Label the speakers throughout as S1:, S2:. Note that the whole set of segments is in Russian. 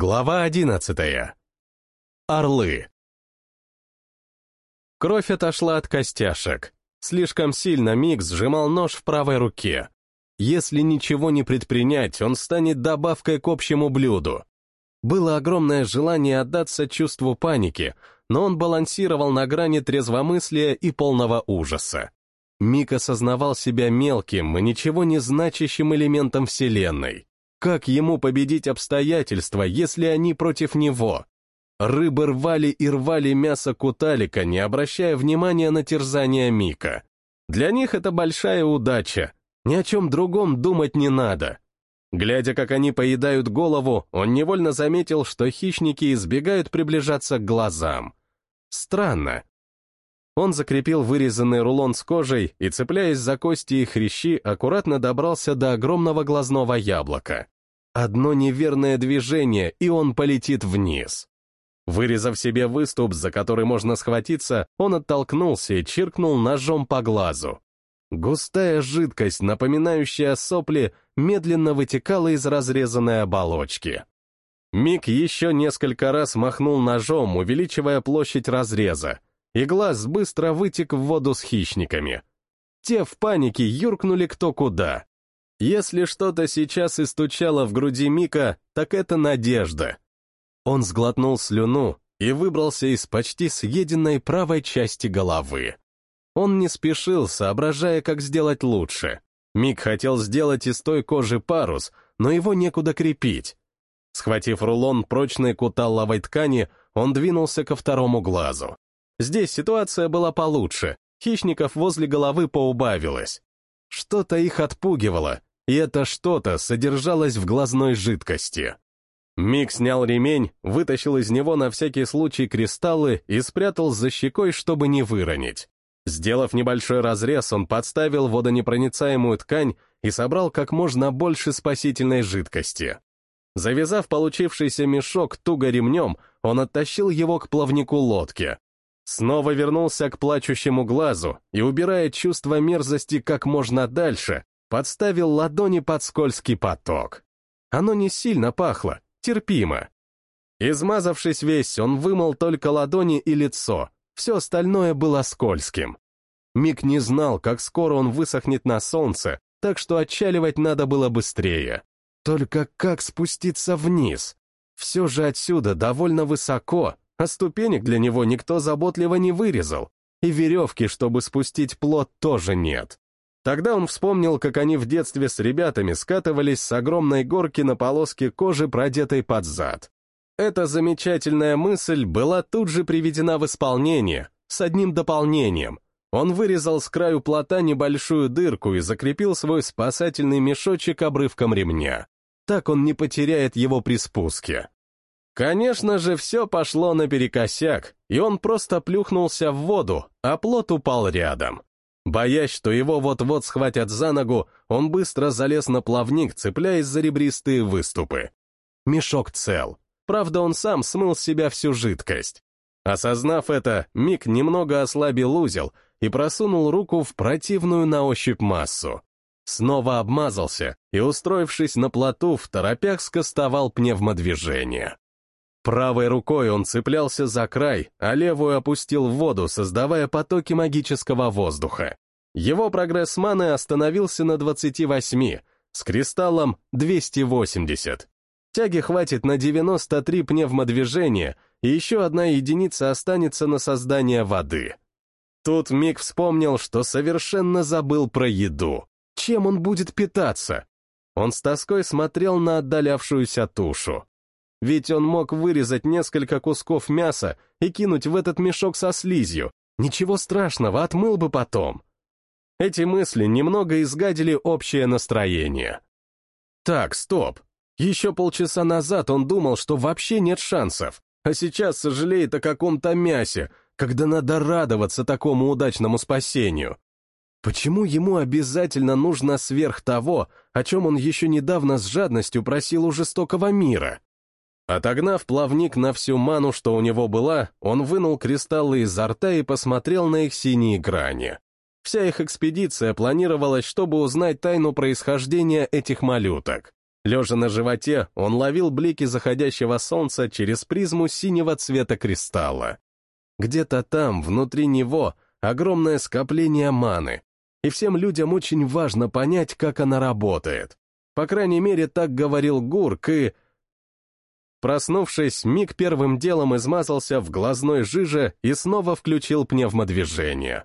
S1: Глава одиннадцатая. Орлы. Кровь отошла от костяшек. Слишком сильно Мик сжимал нож в правой руке. Если ничего не предпринять, он станет добавкой к общему блюду. Было огромное желание отдаться чувству паники, но он балансировал на грани трезвомыслия и полного ужаса. Мик осознавал себя мелким и ничего не значащим элементом Вселенной. Как ему победить обстоятельства, если они против него? Рыбы рвали и рвали мясо куталика, не обращая внимания на терзание Мика. Для них это большая удача. Ни о чем другом думать не надо. Глядя, как они поедают голову, он невольно заметил, что хищники избегают приближаться к глазам. Странно. Он закрепил вырезанный рулон с кожей и, цепляясь за кости и хрящи, аккуратно добрался до огромного глазного яблока. Одно неверное движение, и он полетит вниз. Вырезав себе выступ, за который можно схватиться, он оттолкнулся и чиркнул ножом по глазу. Густая жидкость, напоминающая сопли, медленно вытекала из разрезанной оболочки. Мик еще несколько раз махнул ножом, увеличивая площадь разреза, и глаз быстро вытек в воду с хищниками. Те в панике юркнули кто куда. Если что-то сейчас и стучало в груди Мика, так это надежда. Он сглотнул слюну и выбрался из почти съеденной правой части головы. Он не спешил, соображая, как сделать лучше. Мик хотел сделать из той кожи парус, но его некуда крепить. Схватив рулон прочной куталловой ткани, он двинулся ко второму глазу. Здесь ситуация была получше, хищников возле головы поубавилось. Что-то их отпугивало, и это что-то содержалось в глазной жидкости. Мик снял ремень, вытащил из него на всякий случай кристаллы и спрятал за щекой, чтобы не выронить. Сделав небольшой разрез, он подставил водонепроницаемую ткань и собрал как можно больше спасительной жидкости. Завязав получившийся мешок туго ремнем, он оттащил его к плавнику лодки. Снова вернулся к плачущему глазу и, убирая чувство мерзости как можно дальше, подставил ладони под скользкий поток. Оно не сильно пахло, терпимо. Измазавшись весь, он вымыл только ладони и лицо, все остальное было скользким. Мик не знал, как скоро он высохнет на солнце, так что отчаливать надо было быстрее. Только как спуститься вниз? Все же отсюда довольно высоко, а ступенек для него никто заботливо не вырезал, и веревки, чтобы спустить плод, тоже нет. Тогда он вспомнил, как они в детстве с ребятами скатывались с огромной горки на полоске кожи, продетой под зад. Эта замечательная мысль была тут же приведена в исполнение, с одним дополнением. Он вырезал с краю плота небольшую дырку и закрепил свой спасательный мешочек обрывком ремня. Так он не потеряет его при спуске. Конечно же, все пошло наперекосяк, и он просто плюхнулся в воду, а плот упал рядом. Боясь, что его вот-вот схватят за ногу, он быстро залез на плавник, цепляясь за ребристые выступы. Мешок цел. Правда, он сам смыл с себя всю жидкость. Осознав это, Мик немного ослабил узел и просунул руку в противную на ощупь массу. Снова обмазался и, устроившись на плоту, в торопях скостовал пневмодвижение. Правой рукой он цеплялся за край, а левую опустил в воду, создавая потоки магического воздуха. Его прогресс маны остановился на 28, с кристаллом 280. Тяги хватит на 93 пневмодвижения, и еще одна единица останется на создание воды. Тут Мик вспомнил, что совершенно забыл про еду. Чем он будет питаться? Он с тоской смотрел на отдалявшуюся тушу. Ведь он мог вырезать несколько кусков мяса и кинуть в этот мешок со слизью. Ничего страшного, отмыл бы потом. Эти мысли немного изгадили общее настроение. Так, стоп. Еще полчаса назад он думал, что вообще нет шансов, а сейчас сожалеет о каком-то мясе, когда надо радоваться такому удачному спасению. Почему ему обязательно нужно сверх того, о чем он еще недавно с жадностью просил у жестокого мира? Отогнав плавник на всю ману, что у него была, он вынул кристаллы изо рта и посмотрел на их синие грани. Вся их экспедиция планировалась, чтобы узнать тайну происхождения этих малюток. Лежа на животе, он ловил блики заходящего солнца через призму синего цвета кристалла. Где-то там, внутри него, огромное скопление маны, и всем людям очень важно понять, как она работает. По крайней мере, так говорил Гурк, и... Проснувшись, Мик первым делом измазался в глазной жиже и снова включил пневмодвижение.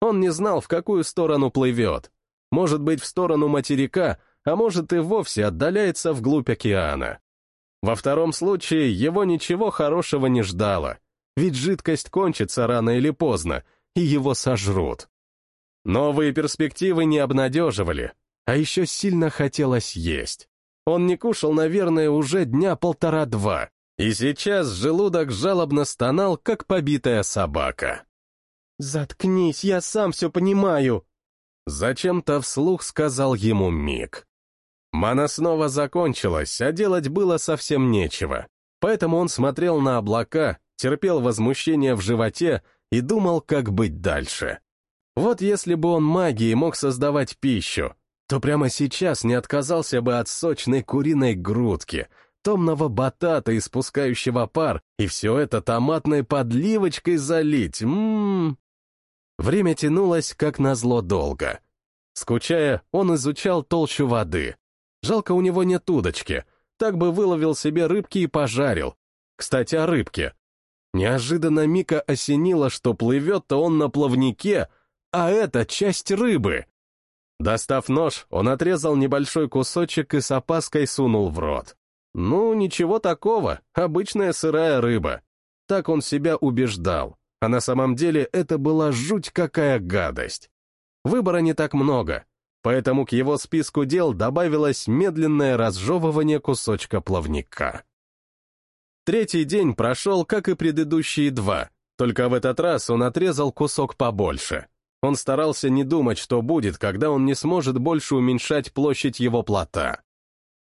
S1: Он не знал, в какую сторону плывет. Может быть, в сторону материка, а может и вовсе отдаляется вглубь океана. Во втором случае его ничего хорошего не ждало, ведь жидкость кончится рано или поздно, и его сожрут. Новые перспективы не обнадеживали, а еще сильно хотелось есть. Он не кушал, наверное, уже дня полтора-два, и сейчас желудок жалобно стонал, как побитая собака.
S2: «Заткнись, я сам все понимаю!»
S1: Зачем-то вслух сказал ему Мик. Мана снова закончилась, а делать было совсем нечего. Поэтому он смотрел на облака, терпел возмущение в животе и думал, как быть дальше. Вот если бы он магией мог создавать пищу, то прямо сейчас не отказался бы от сочной куриной грудки, томного батата, испускающего пар, и все это томатной подливочкой залить. Ммм. Время тянулось, как назло, долго. Скучая, он изучал толщу воды. Жалко, у него нет удочки. Так бы выловил себе рыбки и пожарил. Кстати, о рыбке. Неожиданно Мика осенило, что плывет-то он на плавнике, а это часть рыбы. Достав нож, он отрезал небольшой кусочек и с опаской сунул в рот. Ну, ничего такого, обычная сырая рыба. Так он себя убеждал, а на самом деле это была жуть какая гадость. Выбора не так много, поэтому к его списку дел добавилось медленное разжевывание кусочка плавника. Третий день прошел, как и предыдущие два, только в этот раз он отрезал кусок побольше — он старался не думать, что будет, когда он не сможет больше уменьшать площадь его плота.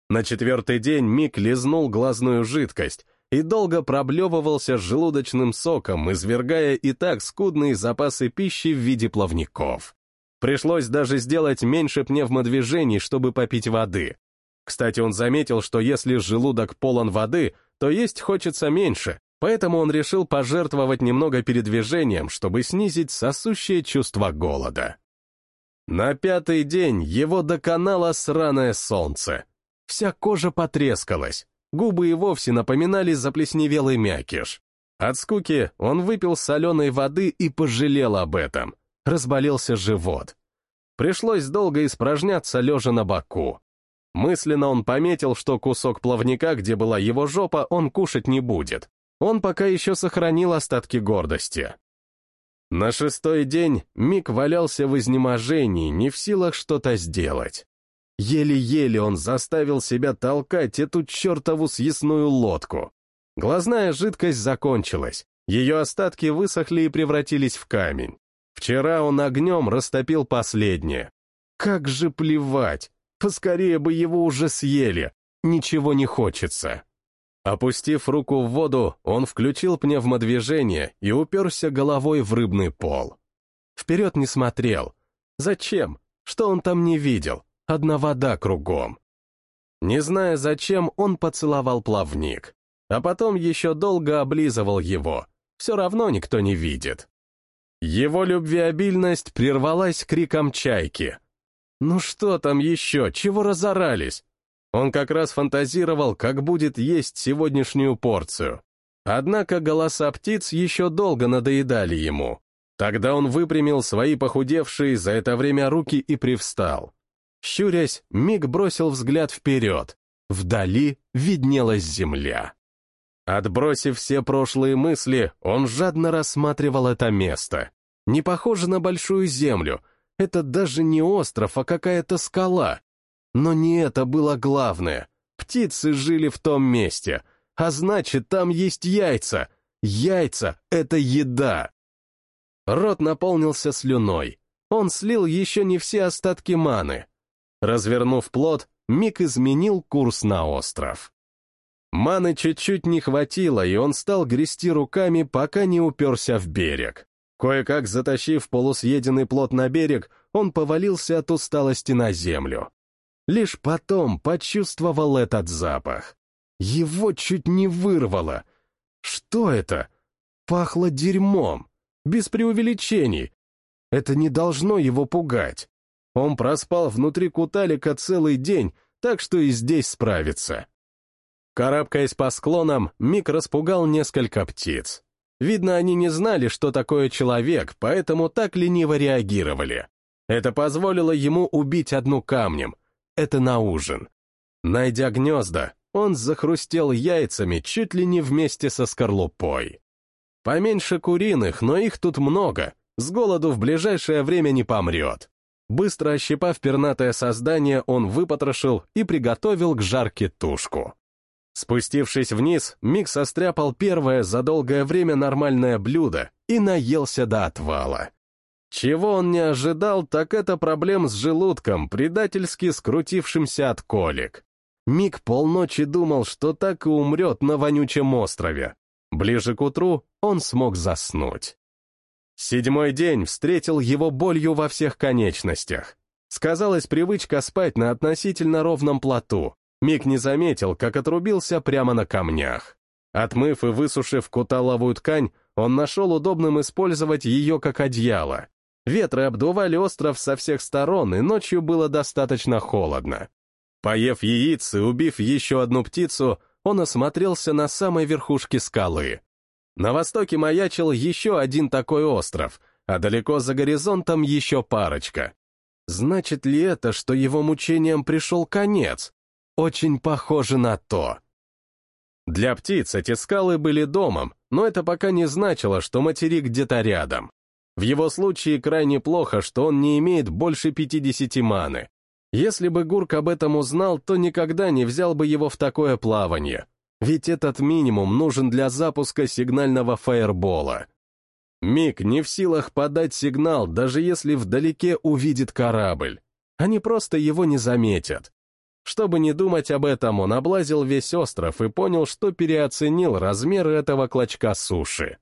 S1: На четвертый день Мик лизнул глазную жидкость и долго проблевывался желудочным соком, извергая и так скудные запасы пищи в виде плавников. Пришлось даже сделать меньше пневмодвижений, чтобы попить воды. Кстати, он заметил, что если желудок полон воды, то есть хочется меньше, Поэтому он решил пожертвовать немного передвижением, чтобы снизить сосущее чувство голода. На пятый день его доконало сраное солнце. Вся кожа потрескалась, губы и вовсе напоминали заплесневелый мякиш. От скуки он выпил соленой воды и пожалел об этом. Разболелся живот. Пришлось долго испражняться лежа на боку. Мысленно он пометил, что кусок плавника, где была его жопа, он кушать не будет он пока еще сохранил остатки гордости. На шестой день Мик валялся в изнеможении, не в силах что-то сделать. Еле-еле он заставил себя толкать эту чертову съестную лодку. Глазная жидкость закончилась, ее остатки высохли и превратились в камень. Вчера он огнем растопил последнее. Как же плевать, поскорее бы его уже съели, ничего не хочется. Опустив руку в воду, он включил пневмодвижение и уперся головой в рыбный пол. Вперед не смотрел. Зачем? Что он там не видел? Одна вода кругом. Не зная зачем, он поцеловал плавник. А потом еще долго облизывал его. Все равно никто не видит. Его любвеобильность прервалась криком чайки. «Ну что там еще? Чего разорались? Он как раз фантазировал, как будет есть сегодняшнюю порцию. Однако голоса птиц еще долго надоедали ему. Тогда он выпрямил свои похудевшие за это время руки и привстал. Щурясь, Миг бросил взгляд вперед. Вдали виднелась земля. Отбросив все прошлые мысли, он жадно рассматривал это место. Не похоже на большую землю. Это даже не остров, а какая-то скала. Но не это было главное. Птицы жили в том месте, а значит, там есть яйца. Яйца — это еда. Рот наполнился слюной. Он слил еще не все остатки маны. Развернув плод, Мик изменил курс на остров. Маны чуть-чуть не хватило, и он стал грести руками, пока не уперся в берег. Кое-как затащив полусъеденный плод на берег, он повалился от усталости на землю. Лишь потом почувствовал этот запах. Его чуть не вырвало. Что это? Пахло дерьмом. Без преувеличений. Это не должно его пугать. Он проспал внутри куталика целый день, так что и здесь справится. Карабкаясь по склонам, Мик распугал несколько птиц. Видно, они не знали, что такое человек, поэтому так лениво реагировали. Это позволило ему убить одну камнем. Это на ужин. Найдя гнезда, он захрустел яйцами чуть ли не вместе со скорлупой. Поменьше куриных, но их тут много, с голоду в ближайшее время не помрет. Быстро ощипав пернатое создание, он выпотрошил и приготовил к жарке тушку. Спустившись вниз, Мик состряпал первое за долгое время нормальное блюдо и наелся до отвала. Чего он не ожидал, так это проблем с желудком, предательски скрутившимся от колик. Мик полночи думал, что так и умрет на вонючем острове. Ближе к утру он смог заснуть. Седьмой день встретил его болью во всех конечностях. Сказалась привычка спать на относительно ровном плоту. Мик не заметил, как отрубился прямо на камнях. Отмыв и высушив куталовую ткань, он нашел удобным использовать ее как одеяло. Ветры обдували остров со всех сторон, и ночью было достаточно холодно. Поев яиц и убив еще одну птицу, он осмотрелся на самой верхушке скалы. На востоке маячил еще один такой остров, а далеко за горизонтом еще парочка. Значит ли это, что его мучениям пришел конец? Очень похоже на то. Для птиц эти скалы были домом, но это пока не значило, что материк где-то рядом. В его случае крайне плохо, что он не имеет больше 50 маны. Если бы Гурк об этом узнал, то никогда не взял бы его в такое плавание. Ведь этот минимум нужен для запуска сигнального фаербола. Миг не в силах подать сигнал, даже если вдалеке увидит корабль. Они просто его не заметят. Чтобы не думать об этом, он облазил весь остров и понял, что переоценил размеры этого клочка суши.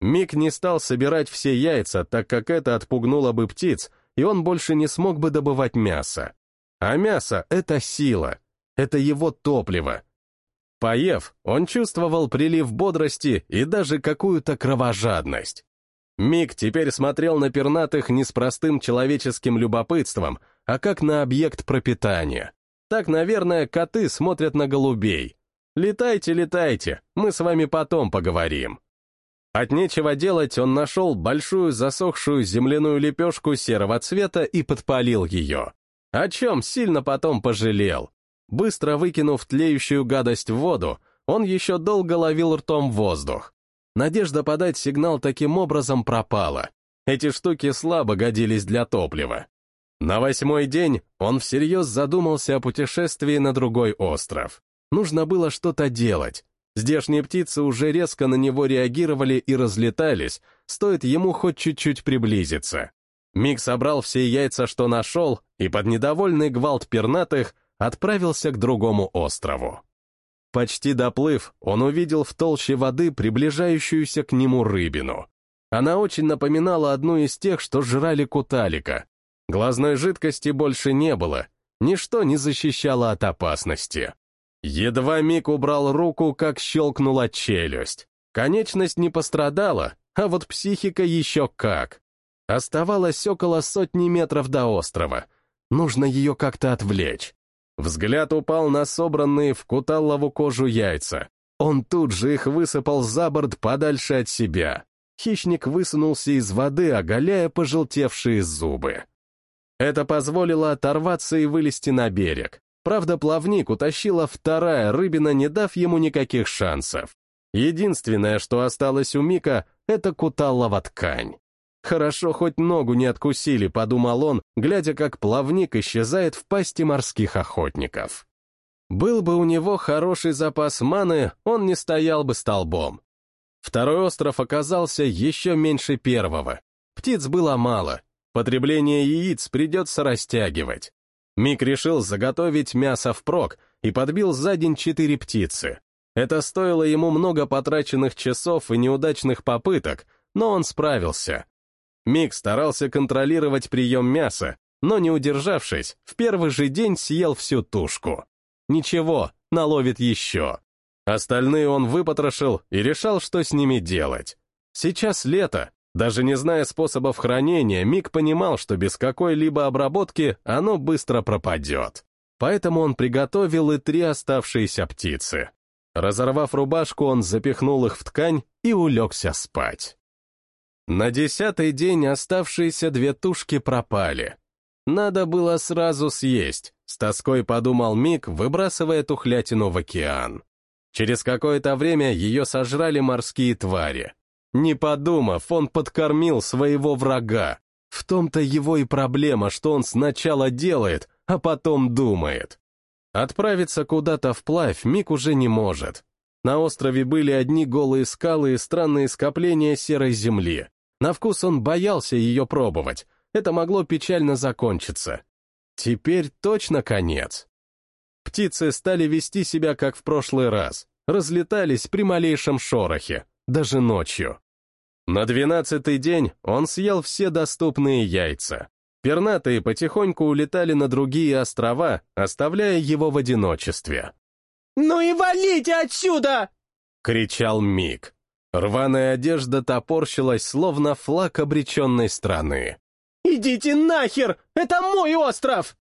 S1: Мик не стал собирать все яйца, так как это отпугнуло бы птиц, и он больше не смог бы добывать мясо. А мясо — это сила, это его топливо, Поев, он чувствовал прилив бодрости и даже какую-то кровожадность. Мик теперь смотрел на пернатых не с простым человеческим любопытством, а как на объект пропитания. Так, наверное, коты смотрят на голубей. «Летайте, летайте, мы с вами потом поговорим». От нечего делать он нашел большую засохшую земляную лепешку серого цвета и подпалил ее. О чем сильно потом пожалел. Быстро выкинув тлеющую гадость в воду, он еще долго ловил ртом воздух. Надежда подать сигнал таким образом пропала. Эти штуки слабо годились для топлива. На восьмой день он всерьез задумался о путешествии на другой остров. Нужно было что-то делать. Здешние птицы уже резко на него реагировали и разлетались, стоит ему хоть чуть-чуть приблизиться. Мик собрал все яйца, что нашел, и под недовольный гвалт пернатых отправился к другому острову. Почти доплыв, он увидел в толще воды приближающуюся к нему рыбину. Она очень напоминала одну из тех, что жрали куталика. Глазной жидкости больше не было, ничто не защищало от опасности. Едва Мик убрал руку, как щелкнула челюсть. Конечность не пострадала, а вот психика еще как. Оставалось около сотни метров до острова. Нужно ее как-то отвлечь. Взгляд упал на собранные в куталлову кожу яйца. Он тут же их высыпал за борт подальше от себя. Хищник высунулся из воды, оголяя пожелтевшие зубы. Это позволило оторваться и вылезти на берег. Правда, плавник утащила вторая рыбина, не дав ему никаких шансов. Единственное, что осталось у Мика, это куталлова ткань. Хорошо, хоть ногу не откусили, подумал он, глядя, как плавник исчезает в пасти морских охотников. Был бы у него хороший запас маны, он не стоял бы столбом. Второй остров оказался еще меньше первого. Птиц было мало, потребление яиц придется растягивать. Мик решил заготовить мясо впрок и подбил за день четыре птицы. Это стоило ему много потраченных часов и неудачных попыток, но он справился. Мик старался контролировать прием мяса, но не удержавшись, в первый же день съел всю тушку. Ничего, наловит еще. Остальные он выпотрошил и решал, что с ними делать. Сейчас лето, даже не зная способов хранения, Мик понимал, что без какой-либо обработки оно быстро пропадет. Поэтому он приготовил и три оставшиеся птицы. Разорвав рубашку, он запихнул их в ткань и улегся спать. На десятый день оставшиеся две тушки пропали. Надо было сразу съесть, с тоской подумал Мик, выбрасывая тухлятину в океан. Через какое-то время ее сожрали морские твари. Не подумав, он подкормил своего врага. В том-то его и проблема, что он сначала делает, а потом думает. Отправиться куда-то вплавь Мик уже не может. На острове были одни голые скалы и странные скопления серой земли. На вкус он боялся ее пробовать. Это могло печально закончиться. Теперь точно конец. Птицы стали вести себя, как в прошлый раз, разлетались при малейшем шорохе, даже ночью. На двенадцатый день он съел все доступные яйца. Пернатые потихоньку улетали на другие острова, оставляя его в одиночестве.
S2: «Ну и валите отсюда!»
S1: — кричал Мик. Рваная одежда топорщилась, словно флаг обреченной страны.
S2: «Идите нахер! Это мой остров!»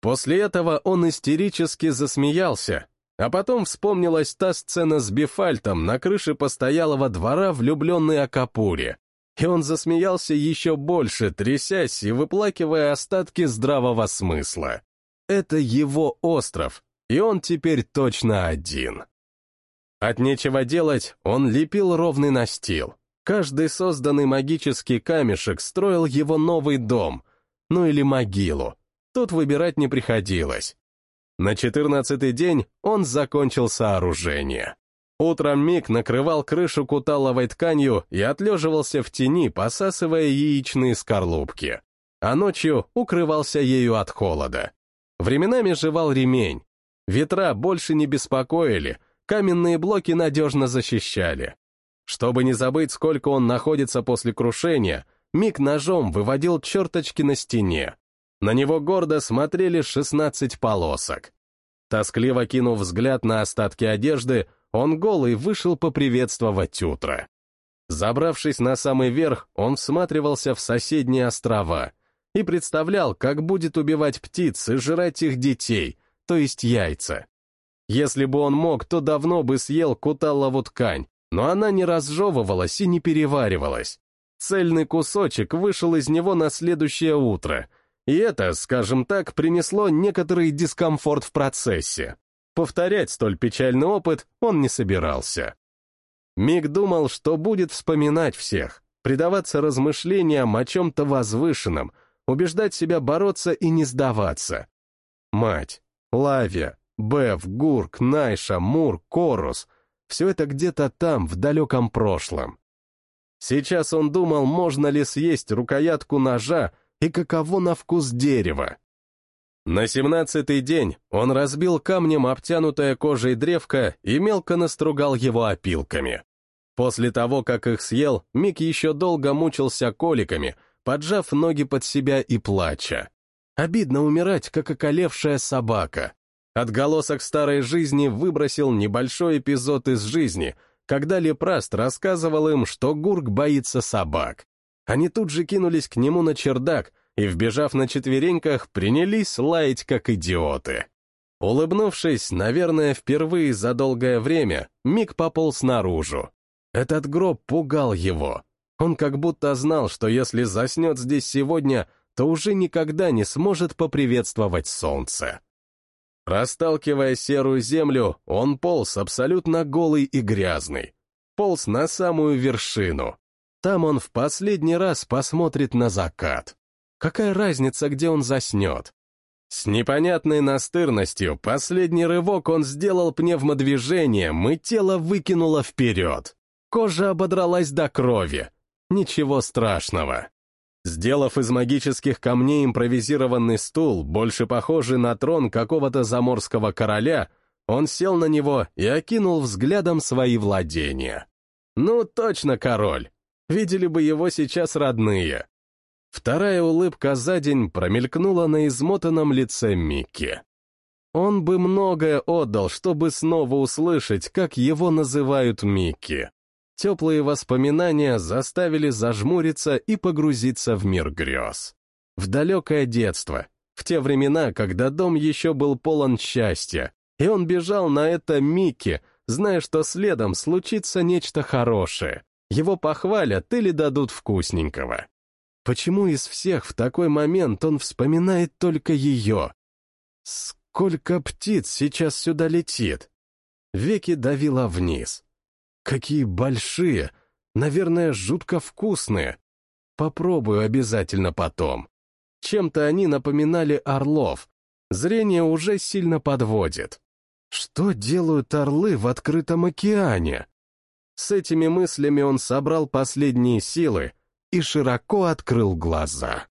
S1: После этого он истерически засмеялся, а потом вспомнилась та сцена с Бифальтом на крыше постоялого двора влюбленный Акапури, и он засмеялся еще больше, трясясь и выплакивая остатки здравого смысла. Это его остров, и он теперь точно один. От нечего делать он лепил ровный настил. Каждый созданный магический камешек строил его новый дом, ну или могилу, Тут выбирать не приходилось. На четырнадцатый день он закончил сооружение. Утром Мик накрывал крышу куталовой тканью и отлеживался в тени, посасывая яичные скорлупки. А ночью укрывался ею от холода. Временами жевал ремень. Ветра больше не беспокоили, каменные блоки надежно защищали. Чтобы не забыть, сколько он находится после крушения, Мик ножом выводил черточки на стене. На него гордо смотрели шестнадцать полосок. Тоскливо кинув взгляд на остатки одежды, он голый вышел поприветствовать утро. Забравшись на самый верх, он всматривался в соседние острова и представлял, как будет убивать птиц и жрать их детей, то есть яйца. Если бы он мог, то давно бы съел куталову ткань, но она не разжевывалась и не переваривалась. Цельный кусочек вышел из него на следующее утро — и это, скажем так, принесло некоторый дискомфорт в процессе. Повторять столь печальный опыт он не собирался. Миг думал, что будет вспоминать всех, предаваться размышлениям о чем-то возвышенном, убеждать себя бороться и не сдаваться. Мать, Лавия, Бев, Гурк, Найша, Мур, Корус — все это где-то там, в далеком прошлом. Сейчас он думал, можно ли съесть рукоятку ножа, и каково на вкус дерева. На семнадцатый день он разбил камнем обтянутое кожей древко и мелко настругал его опилками. После того, как их съел, Мик еще долго мучился коликами, поджав ноги под себя и плача. Обидно умирать, как околевшая собака. Отголосок старой жизни выбросил небольшой эпизод из жизни, когда Лепраст рассказывал им, что Гурк боится собак. Они тут же кинулись к нему на чердак и, вбежав на четвереньках, принялись лаять как идиоты. Улыбнувшись, наверное, впервые за долгое время, Мик пополз наружу. Этот гроб пугал его. Он как будто знал, что если заснет здесь сегодня, то уже никогда не сможет поприветствовать солнце. Расталкивая серую землю, он полз абсолютно голый и грязный. Полз на самую вершину. Там он в последний раз посмотрит на закат. Какая разница, где он заснет? С непонятной настырностью последний рывок он сделал пневмодвижением, и тело выкинуло вперед. Кожа ободралась до крови. Ничего страшного. Сделав из магических камней импровизированный стул, больше похожий на трон какого-то заморского короля, он сел на него и окинул взглядом свои владения. Ну, точно король. Видели бы его сейчас родные. Вторая улыбка за день промелькнула на измотанном лице Микки. Он бы многое отдал, чтобы снова услышать, как его называют Микки. Теплые воспоминания заставили зажмуриться и погрузиться в мир грез. В далекое детство, в те времена, когда дом еще был полон счастья, и он бежал на это Микки, зная, что следом случится нечто хорошее. Его похвалят или дадут вкусненького. Почему из всех в такой момент он вспоминает только ее? Сколько птиц сейчас сюда летит? Веки давила вниз. Какие большие, наверное, жутко вкусные. Попробую обязательно потом. Чем-то они напоминали орлов. Зрение уже сильно подводит. Что делают орлы в открытом океане? С этими мыслями он собрал последние силы и широко открыл глаза.